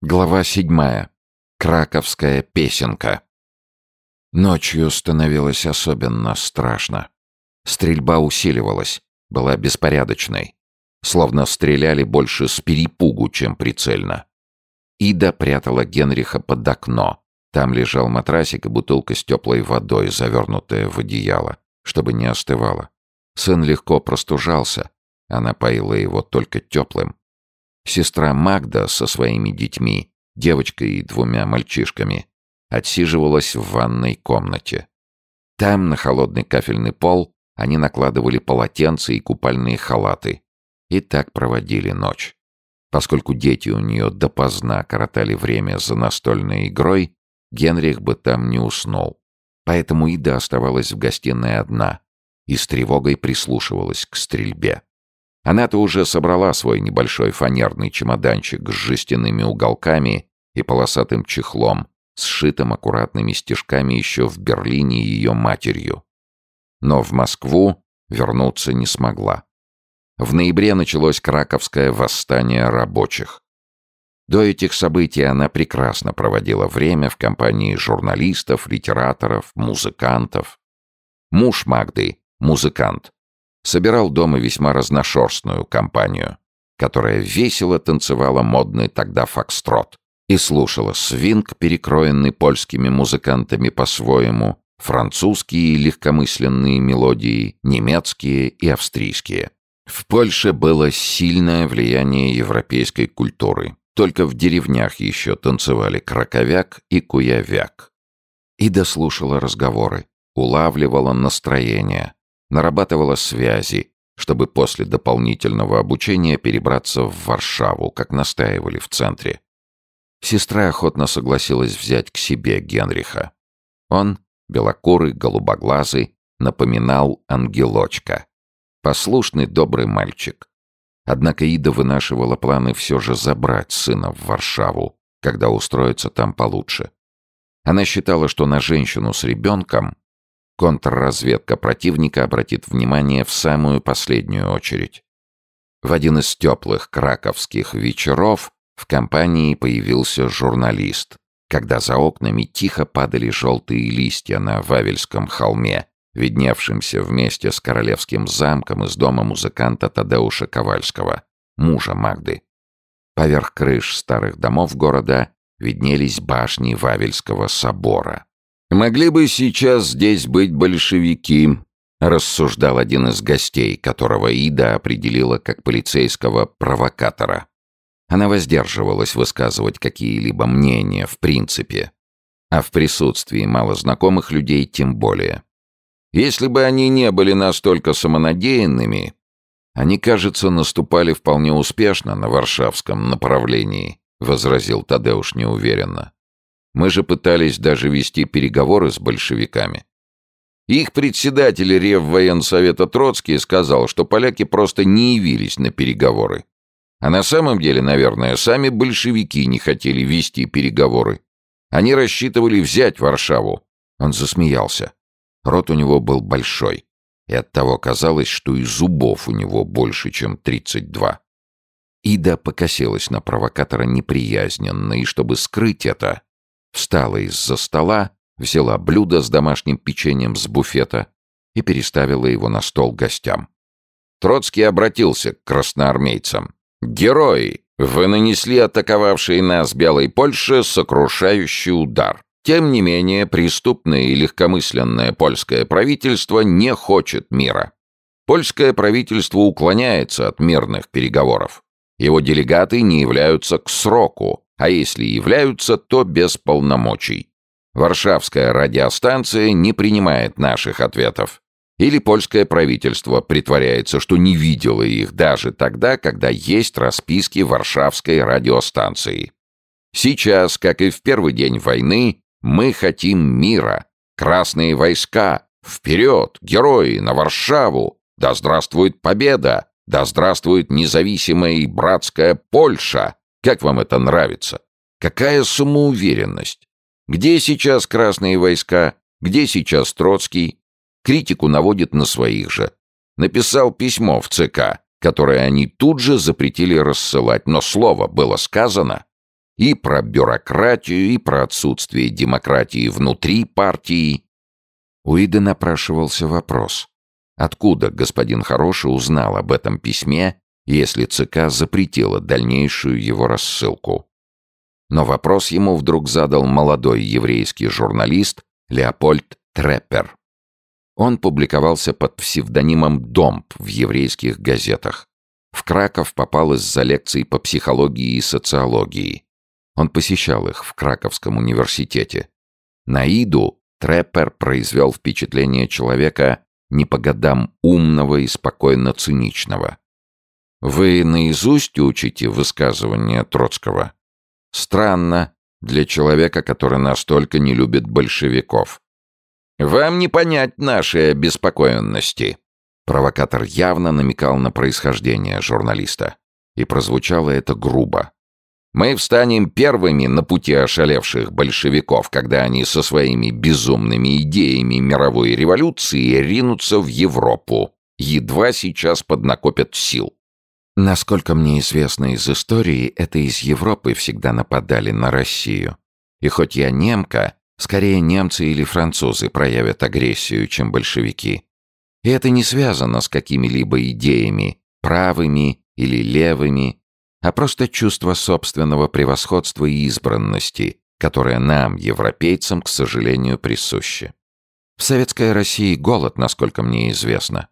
Глава седьмая. Краковская песенка. Ночью становилось особенно страшно. Стрельба усиливалась, была беспорядочной. Словно стреляли больше с перепугу, чем прицельно. Ида прятала Генриха под окно. Там лежал матрасик и бутылка с теплой водой, завернутая в одеяло, чтобы не остывало. Сын легко простужался. Она поила его только теплым, Сестра Магда со своими детьми, девочкой и двумя мальчишками, отсиживалась в ванной комнате. Там, на холодный кафельный пол, они накладывали полотенца и купальные халаты. И так проводили ночь. Поскольку дети у нее допоздна коротали время за настольной игрой, Генрих бы там не уснул. Поэтому Ида оставалась в гостиной одна и с тревогой прислушивалась к стрельбе. Она-то уже собрала свой небольшой фанерный чемоданчик с жестяными уголками и полосатым чехлом, сшитым аккуратными стежками еще в Берлине ее матерью. Но в Москву вернуться не смогла. В ноябре началось краковское восстание рабочих. До этих событий она прекрасно проводила время в компании журналистов, литераторов, музыкантов. Муж Магды, музыкант, собирал дома весьма разношерстную компанию, которая весело танцевала модный тогда фокстрот и слушала свинг, перекроенный польскими музыкантами по-своему, французские легкомысленные мелодии, немецкие и австрийские. В Польше было сильное влияние европейской культуры. Только в деревнях еще танцевали краковяк и куявяк. И дослушала разговоры, улавливала настроение, нарабатывала связи, чтобы после дополнительного обучения перебраться в Варшаву, как настаивали в центре. Сестра охотно согласилась взять к себе Генриха. Он, белокурый, голубоглазый, напоминал ангелочка. Послушный, добрый мальчик. Однако Ида вынашивала планы все же забрать сына в Варшаву, когда устроиться там получше. Она считала, что на женщину с ребенком контрразведка противника обратит внимание в самую последнюю очередь. В один из теплых краковских вечеров в компании появился журналист, когда за окнами тихо падали желтые листья на Вавельском холме, видневшемся вместе с королевским замком из дома музыканта Тадеуша Ковальского, мужа Магды. Поверх крыш старых домов города виднелись башни Вавельского собора. «Могли бы сейчас здесь быть большевики», — рассуждал один из гостей, которого Ида определила как полицейского провокатора. Она воздерживалась высказывать какие-либо мнения в принципе, а в присутствии малознакомых людей тем более. Если бы они не были настолько самонадеянными, они, кажется, наступали вполне успешно на варшавском направлении, возразил Тадеуш неуверенно. Мы же пытались даже вести переговоры с большевиками. Их председатель Реввоенсовета Троцкий сказал, что поляки просто не явились на переговоры. А на самом деле, наверное, сами большевики не хотели вести переговоры. Они рассчитывали взять Варшаву. Он засмеялся. Рот у него был большой, и оттого казалось, что и зубов у него больше, чем 32. Ида покосилась на провокатора неприязненно, и чтобы скрыть это, встала из-за стола, взяла блюдо с домашним печеньем с буфета и переставила его на стол гостям. Троцкий обратился к красноармейцам. «Герои, вы нанесли атаковавшей нас Белой Польше сокрушающий удар. Тем не менее, преступное и легкомысленное польское правительство не хочет мира. Польское правительство уклоняется от мирных переговоров. Его делегаты не являются к сроку, а если являются, то без полномочий. Варшавская радиостанция не принимает наших ответов. Или польское правительство притворяется, что не видело их даже тогда, когда есть расписки Варшавской радиостанции. Сейчас, как и в первый день войны, мы хотим мира. Красные войска. Вперед, герои, на Варшаву! Да здравствует победа! Да здравствует независимая и братская Польша! Как вам это нравится? Какая самоуверенность? Где сейчас красные войска? Где сейчас Троцкий? Критику наводит на своих же. Написал письмо в ЦК, которое они тут же запретили рассылать, но слово было сказано. И про бюрократию, и про отсутствие демократии внутри партии. У Иды напрашивался вопрос. Откуда господин Хороший узнал об этом письме, если ЦК запретила дальнейшую его рассылку? Но вопрос ему вдруг задал молодой еврейский журналист Леопольд Треппер. Он публиковался под псевдонимом Домп в еврейских газетах. В Краков попал из-за лекций по психологии и социологии. Он посещал их в Краковском университете. На Иду Треппер произвел впечатление человека не по годам умного и спокойно циничного. «Вы наизусть учите высказывания Троцкого?» «Странно для человека, который настолько не любит большевиков. «Вам не понять нашей обеспокоенности». Провокатор явно намекал на происхождение журналиста. И прозвучало это грубо. «Мы встанем первыми на пути ошалевших большевиков, когда они со своими безумными идеями мировой революции ринутся в Европу, едва сейчас поднакопят сил». Насколько мне известно из истории, это из Европы всегда нападали на Россию. И хоть я немка, Скорее немцы или французы проявят агрессию, чем большевики. И это не связано с какими-либо идеями, правыми или левыми, а просто чувство собственного превосходства и избранности, которое нам, европейцам, к сожалению, присуще. В Советской России голод, насколько мне известно.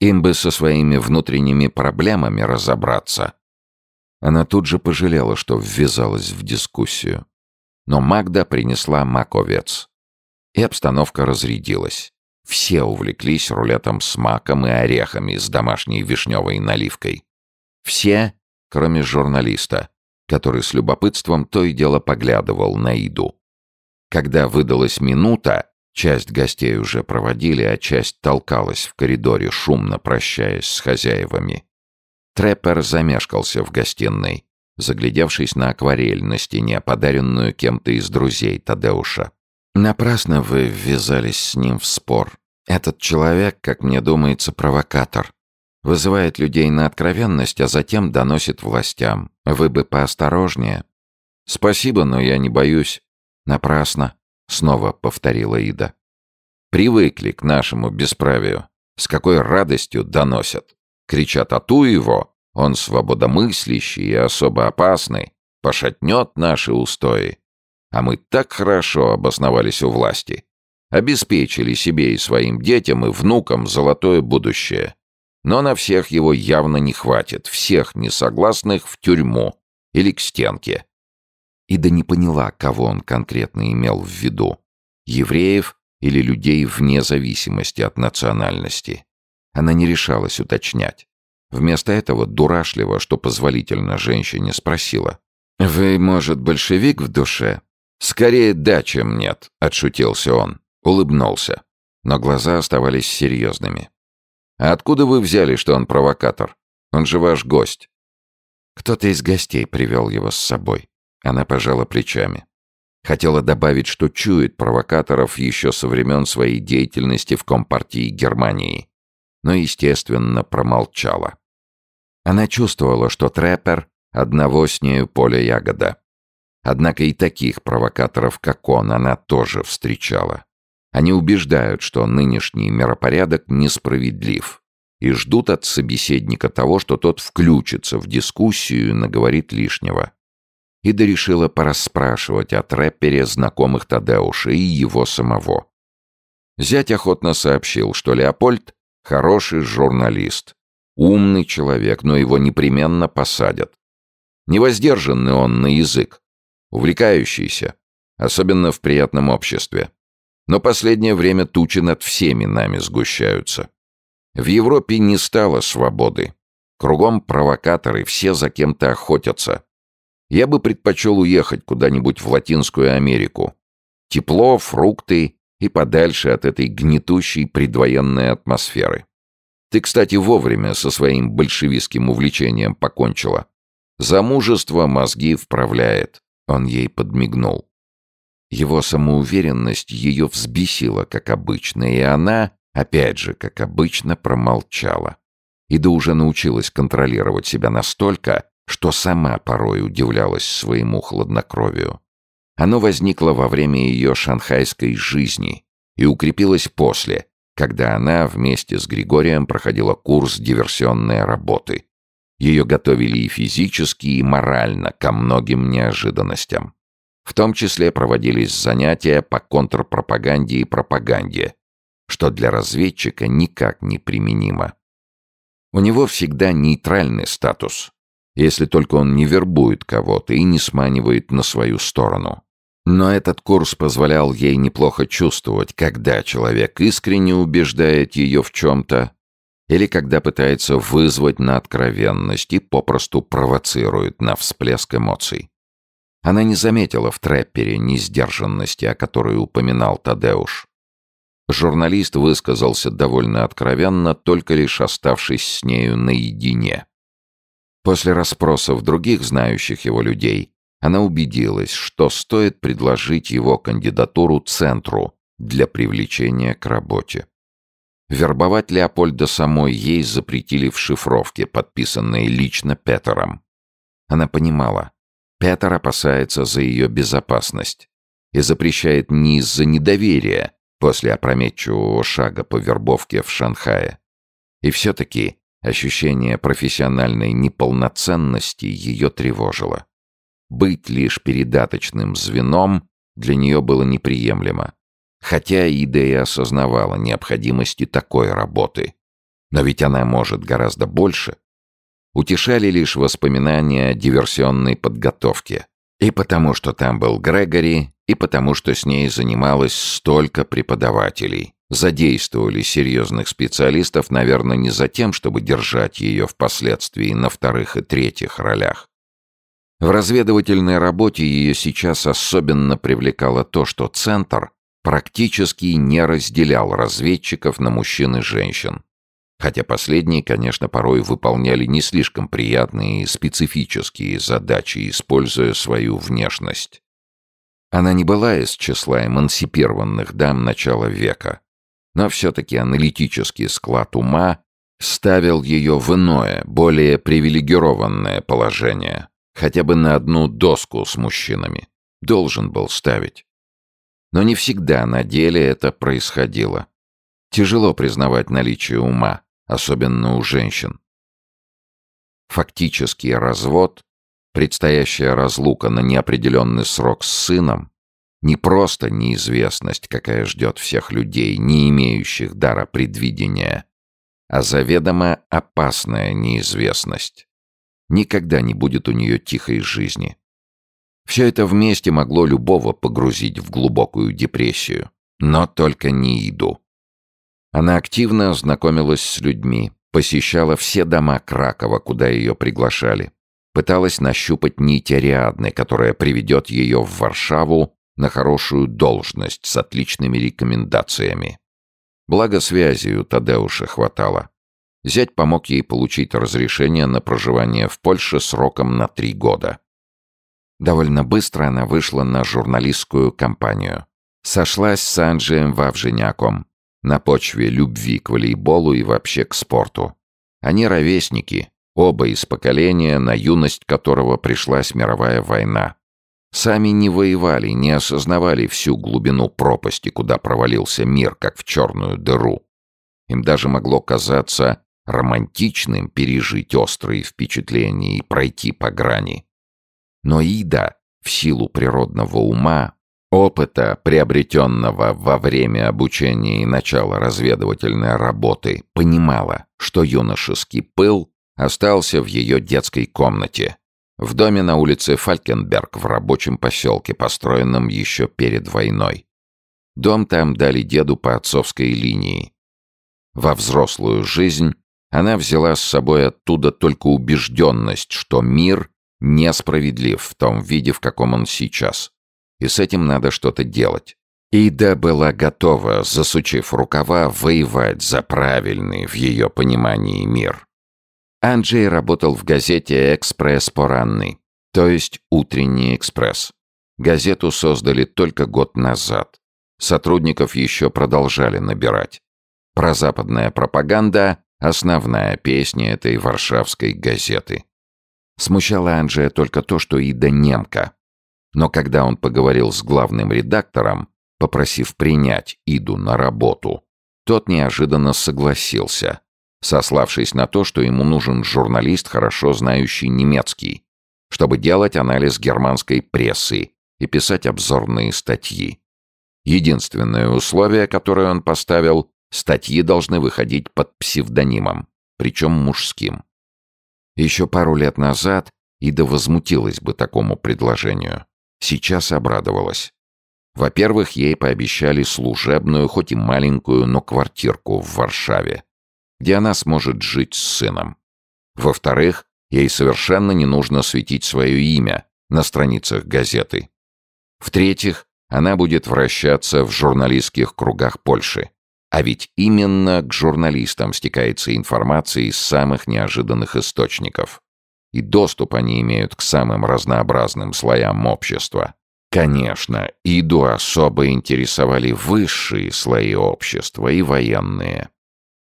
Им бы со своими внутренними проблемами разобраться. Она тут же пожалела, что ввязалась в дискуссию. Но Магда принесла маковец. И обстановка разрядилась. Все увлеклись рулетом с маком и орехами с домашней вишневой наливкой. Все, кроме журналиста, который с любопытством то и дело поглядывал на еду. Когда выдалась минута, часть гостей уже проводили, а часть толкалась в коридоре, шумно прощаясь с хозяевами. Треппер замешкался в гостиной, заглядевшись на акварель на стене, подаренную кем-то из друзей Тадеуша. «Напрасно вы ввязались с ним в спор. Этот человек, как мне думается, провокатор. Вызывает людей на откровенность, а затем доносит властям. Вы бы поосторожнее». «Спасибо, но я не боюсь». «Напрасно», — снова повторила Ида. «Привыкли к нашему бесправию. С какой радостью доносят. Кричат «Ату его!» Он свободомыслящий и особо опасный, пошатнет наши устои. А мы так хорошо обосновались у власти. Обеспечили себе и своим детям и внукам золотое будущее. Но на всех его явно не хватит, всех несогласных в тюрьму или к стенке. Ида не поняла, кого он конкретно имел в виду. Евреев или людей вне зависимости от национальности. Она не решалась уточнять. Вместо этого дурашливо, что позволительно женщине спросила. «Вы, может, большевик в душе?» «Скорее да, чем нет», — отшутился он. Улыбнулся. Но глаза оставались серьезными. «А откуда вы взяли, что он провокатор? Он же ваш гость». Кто-то из гостей привел его с собой. Она пожала плечами. Хотела добавить, что чует провокаторов еще со времен своей деятельности в Компартии Германии но, естественно, промолчала. Она чувствовала, что Трэпер одного с нею поля ягода. Однако и таких провокаторов, как он, она тоже встречала. Они убеждают, что нынешний миропорядок несправедлив и ждут от собеседника того, что тот включится в дискуссию и наговорит лишнего. Ида решила порасспрашивать о трэпере знакомых Тадеуша и его самого. Зять охотно сообщил, что Леопольд Хороший журналист. Умный человек, но его непременно посадят. Невоздержанный он на язык. Увлекающийся. Особенно в приятном обществе. Но последнее время тучи над всеми нами сгущаются. В Европе не стало свободы. Кругом провокаторы, все за кем-то охотятся. Я бы предпочел уехать куда-нибудь в Латинскую Америку. Тепло, фрукты и подальше от этой гнетущей предвоенной атмосферы. Ты, кстати, вовремя со своим большевистским увлечением покончила. Замужество мозги вправляет. Он ей подмигнул. Его самоуверенность ее взбесила, как обычно, и она, опять же, как обычно, промолчала. Ида уже научилась контролировать себя настолько, что сама порой удивлялась своему хладнокровию. Оно возникло во время ее шанхайской жизни и укрепилось после, когда она вместе с Григорием проходила курс диверсионной работы. Ее готовили и физически, и морально ко многим неожиданностям. В том числе проводились занятия по контрпропаганде и пропаганде, что для разведчика никак не применимо. У него всегда нейтральный статус, если только он не вербует кого-то и не сманивает на свою сторону. Но этот курс позволял ей неплохо чувствовать, когда человек искренне убеждает ее в чем-то, или когда пытается вызвать на откровенность и попросту провоцирует на всплеск эмоций. Она не заметила в Треппере несдержанности, о которой упоминал Тадеуш. Журналист высказался довольно откровенно, только лишь оставшись с нею наедине. После расспросов других знающих его людей, она убедилась, что стоит предложить его кандидатуру центру для привлечения к работе. Вербовать Леопольда самой ей запретили в шифровке, подписанной лично Петером. Она понимала, Петер опасается за ее безопасность и запрещает не из-за недоверия после опрометчивого шага по вербовке в Шанхае. И все-таки ощущение профессиональной неполноценности ее тревожило. Быть лишь передаточным звеном для нее было неприемлемо. Хотя Ида и осознавала необходимости такой работы. Но ведь она может гораздо больше. Утешали лишь воспоминания о диверсионной подготовке. И потому, что там был Грегори, и потому, что с ней занималось столько преподавателей. Задействовали серьезных специалистов, наверное, не за тем, чтобы держать ее впоследствии на вторых и третьих ролях, в разведывательной работе ее сейчас особенно привлекало то, что Центр практически не разделял разведчиков на мужчин и женщин. Хотя последние, конечно, порой выполняли не слишком приятные и специфические задачи, используя свою внешность. Она не была из числа эмансипированных дам начала века, но все-таки аналитический склад ума ставил ее в иное, более привилегированное положение хотя бы на одну доску с мужчинами. Должен был ставить. Но не всегда на деле это происходило. Тяжело признавать наличие ума, особенно у женщин. Фактический развод, предстоящая разлука на неопределенный срок с сыном, не просто неизвестность, какая ждет всех людей, не имеющих дара предвидения, а заведомо опасная неизвестность никогда не будет у нее тихой жизни. Все это вместе могло любого погрузить в глубокую депрессию, но только не Иду. Она активно знакомилась с людьми, посещала все дома Кракова, куда ее приглашали, пыталась нащупать нить Ариадны, которая приведет ее в Варшаву на хорошую должность с отличными рекомендациями. Благо связи у Тадеуша хватало. Зять помог ей получить разрешение на проживание в Польше сроком на три года. Довольно быстро она вышла на журналистскую кампанию. Сошлась с Анджием Вавженяком на почве любви к волейболу и вообще к спорту. Они ровесники, оба из поколения, на юность которого пришлась мировая война. Сами не воевали, не осознавали всю глубину пропасти, куда провалился мир, как в черную дыру. Им даже могло казаться, романтичным пережить острые впечатления и пройти по грани. Но Ида, в силу природного ума, опыта, приобретенного во время обучения и начала разведывательной работы, понимала, что юношеский пыл остался в ее детской комнате, в доме на улице Фалькенберг в рабочем поселке, построенном еще перед войной. Дом там дали деду по отцовской линии. Во взрослую жизнь она взяла с собой оттуда только убежденность, что мир несправедлив в том виде, в каком он сейчас. И с этим надо что-то делать. Ида была готова, засучив рукава, воевать за правильный в ее понимании мир. Анджей работал в газете «Экспресс Поранный», то есть «Утренний экспресс». Газету создали только год назад. Сотрудников еще продолжали набирать. Прозападная пропаганда Основная песня этой варшавской газеты. Смущала Анджия только то, что Ида немка. Но когда он поговорил с главным редактором, попросив принять Иду на работу, тот неожиданно согласился, сославшись на то, что ему нужен журналист, хорошо знающий немецкий, чтобы делать анализ германской прессы и писать обзорные статьи. Единственное условие, которое он поставил, статьи должны выходить под псевдонимом, причем мужским. Еще пару лет назад Ида возмутилась бы такому предложению. Сейчас обрадовалась. Во-первых, ей пообещали служебную, хоть и маленькую, но квартирку в Варшаве, где она сможет жить с сыном. Во-вторых, ей совершенно не нужно светить свое имя на страницах газеты. В-третьих, она будет вращаться в журналистских кругах Польши. А ведь именно к журналистам стекается информация из самых неожиданных источников. И доступ они имеют к самым разнообразным слоям общества. Конечно, Иду особо интересовали высшие слои общества и военные.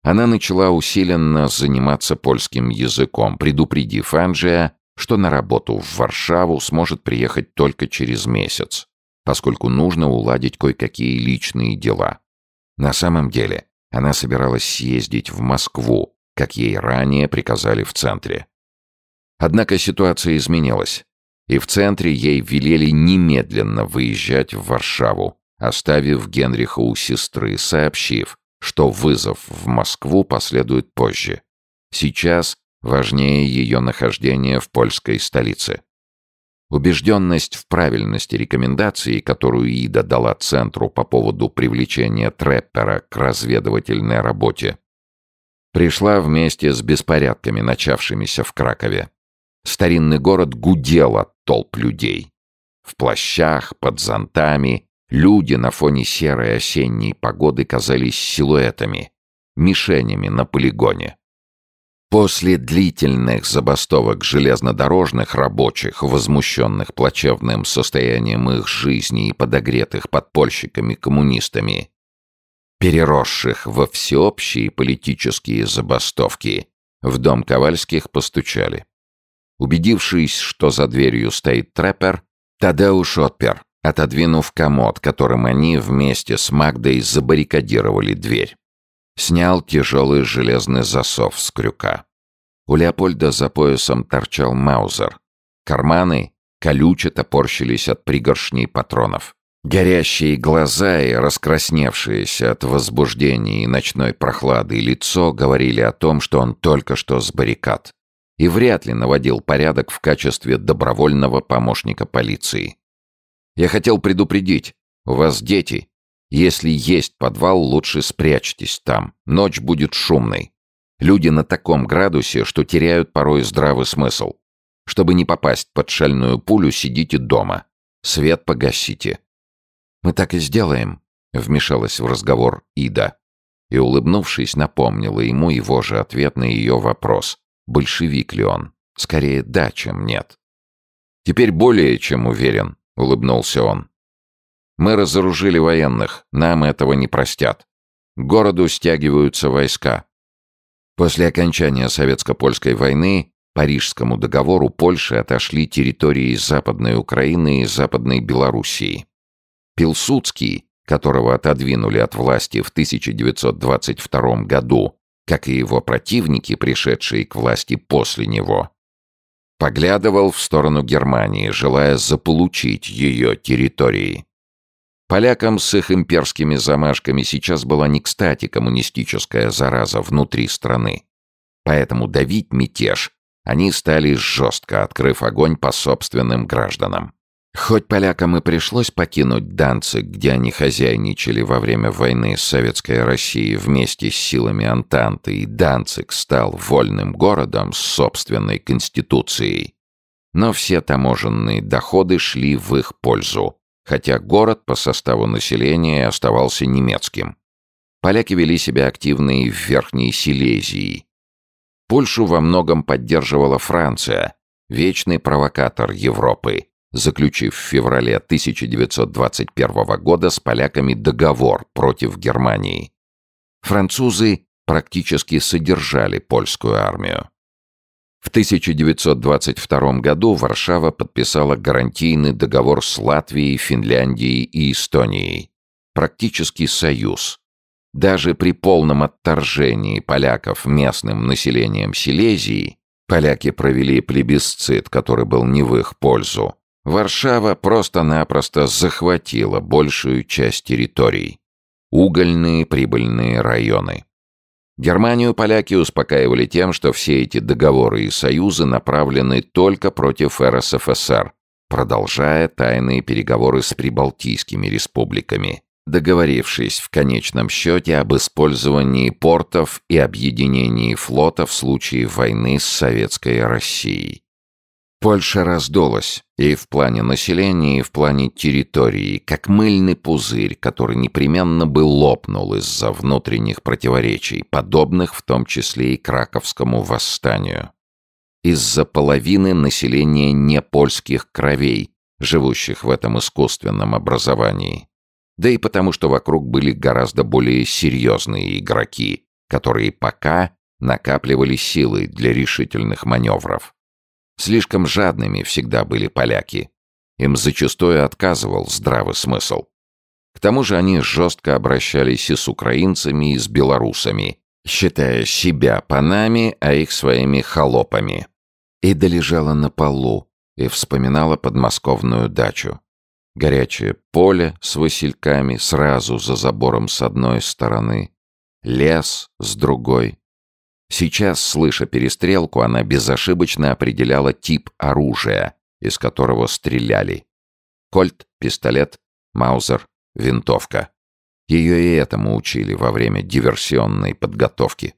Она начала усиленно заниматься польским языком, предупредив Анджия, что на работу в Варшаву сможет приехать только через месяц, поскольку нужно уладить кое-какие личные дела. На самом деле, она собиралась съездить в Москву, как ей ранее приказали в центре. Однако ситуация изменилась, и в центре ей велели немедленно выезжать в Варшаву, оставив Генриха у сестры, сообщив, что вызов в Москву последует позже. Сейчас важнее ее нахождение в польской столице. Убежденность в правильности рекомендации, которую Ида дала Центру по поводу привлечения Треппера к разведывательной работе, пришла вместе с беспорядками, начавшимися в Кракове. Старинный город гудел от толп людей. В плащах, под зонтами, люди на фоне серой осенней погоды казались силуэтами, мишенями на полигоне. После длительных забастовок железнодорожных рабочих, возмущенных плачевным состоянием их жизни и подогретых подпольщиками-коммунистами, переросших во всеобщие политические забастовки, в дом Ковальских постучали. Убедившись, что за дверью стоит траппер, Тадеуш отпер, отодвинув комод, которым они вместе с Магдой забаррикадировали дверь. Снял тяжелый железный засов с крюка. У Леопольда за поясом торчал маузер. Карманы колюче топорщились от пригоршней патронов. Горящие глаза и раскрасневшиеся от возбуждения и ночной прохлады лицо говорили о том, что он только что с баррикад и вряд ли наводил порядок в качестве добровольного помощника полиции. «Я хотел предупредить. У вас дети. Если есть подвал, лучше спрячьтесь там. Ночь будет шумной. Люди на таком градусе, что теряют порой здравый смысл. Чтобы не попасть под шальную пулю, сидите дома. Свет погасите». «Мы так и сделаем», — вмешалась в разговор Ида. И, улыбнувшись, напомнила ему его же ответ на ее вопрос большевик ли он. Скорее да, чем нет. «Теперь более чем уверен», — улыбнулся он. «Мы разоружили военных, нам этого не простят. К городу стягиваются войска. После окончания Советско-Польской войны Парижскому договору Польши отошли территории Западной Украины и Западной Белоруссии. Пилсудский, которого отодвинули от власти в 1922 году как и его противники, пришедшие к власти после него, поглядывал в сторону Германии, желая заполучить ее территории. Полякам с их имперскими замашками сейчас была не кстати коммунистическая зараза внутри страны. Поэтому давить мятеж они стали жестко, открыв огонь по собственным гражданам. Хоть полякам и пришлось покинуть Данциг, где они хозяйничали во время войны с Советской Россией вместе с силами Антанты, и Данциг стал вольным городом с собственной конституцией, но все таможенные доходы шли в их пользу, хотя город по составу населения оставался немецким. Поляки вели себя активно и в Верхней Силезии. Польшу во многом поддерживала Франция, вечный провокатор Европы, заключив в феврале 1921 года с поляками договор против Германии. Французы практически содержали польскую армию. В 1922 году Варшава подписала гарантийный договор с Латвией, Финляндией и Эстонией. Практически союз. Даже при полном отторжении поляков местным населением Силезии поляки провели плебисцит, который был не в их пользу. Варшава просто-напросто захватила большую часть территорий. Угольные прибыльные районы. Германию поляки успокаивали тем, что все эти договоры и союзы направлены только против РСФСР, продолжая тайные переговоры с прибалтийскими республиками, договорившись в конечном счете об использовании портов и объединении флота в случае войны с Советской Россией. Польша раздулась и в плане населения, и в плане территории, как мыльный пузырь, который непременно бы лопнул из-за внутренних противоречий, подобных в том числе и краковскому восстанию. Из-за половины населения непольских кровей, живущих в этом искусственном образовании. Да и потому, что вокруг были гораздо более серьезные игроки, которые пока накапливали силы для решительных маневров. Слишком жадными всегда были поляки. Им зачастую отказывал здравый смысл. К тому же они жестко обращались и с украинцами, и с белорусами, считая себя панами, а их своими холопами. Ида лежала на полу и вспоминала подмосковную дачу. Горячее поле с васильками сразу за забором с одной стороны, лес с другой, Сейчас, слыша перестрелку, она безошибочно определяла тип оружия, из которого стреляли. Кольт, пистолет, маузер, винтовка. Ее и этому учили во время диверсионной подготовки.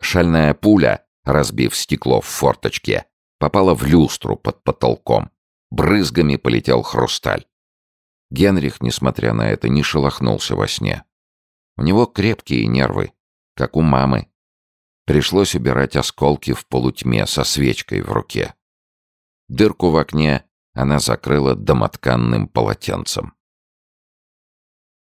Шальная пуля, разбив стекло в форточке, попала в люстру под потолком. Брызгами полетел хрусталь. Генрих, несмотря на это, не шелохнулся во сне. У него крепкие нервы, как у мамы, Пришлось убирать осколки в полутьме со свечкой в руке. Дырку в окне она закрыла домотканным полотенцем.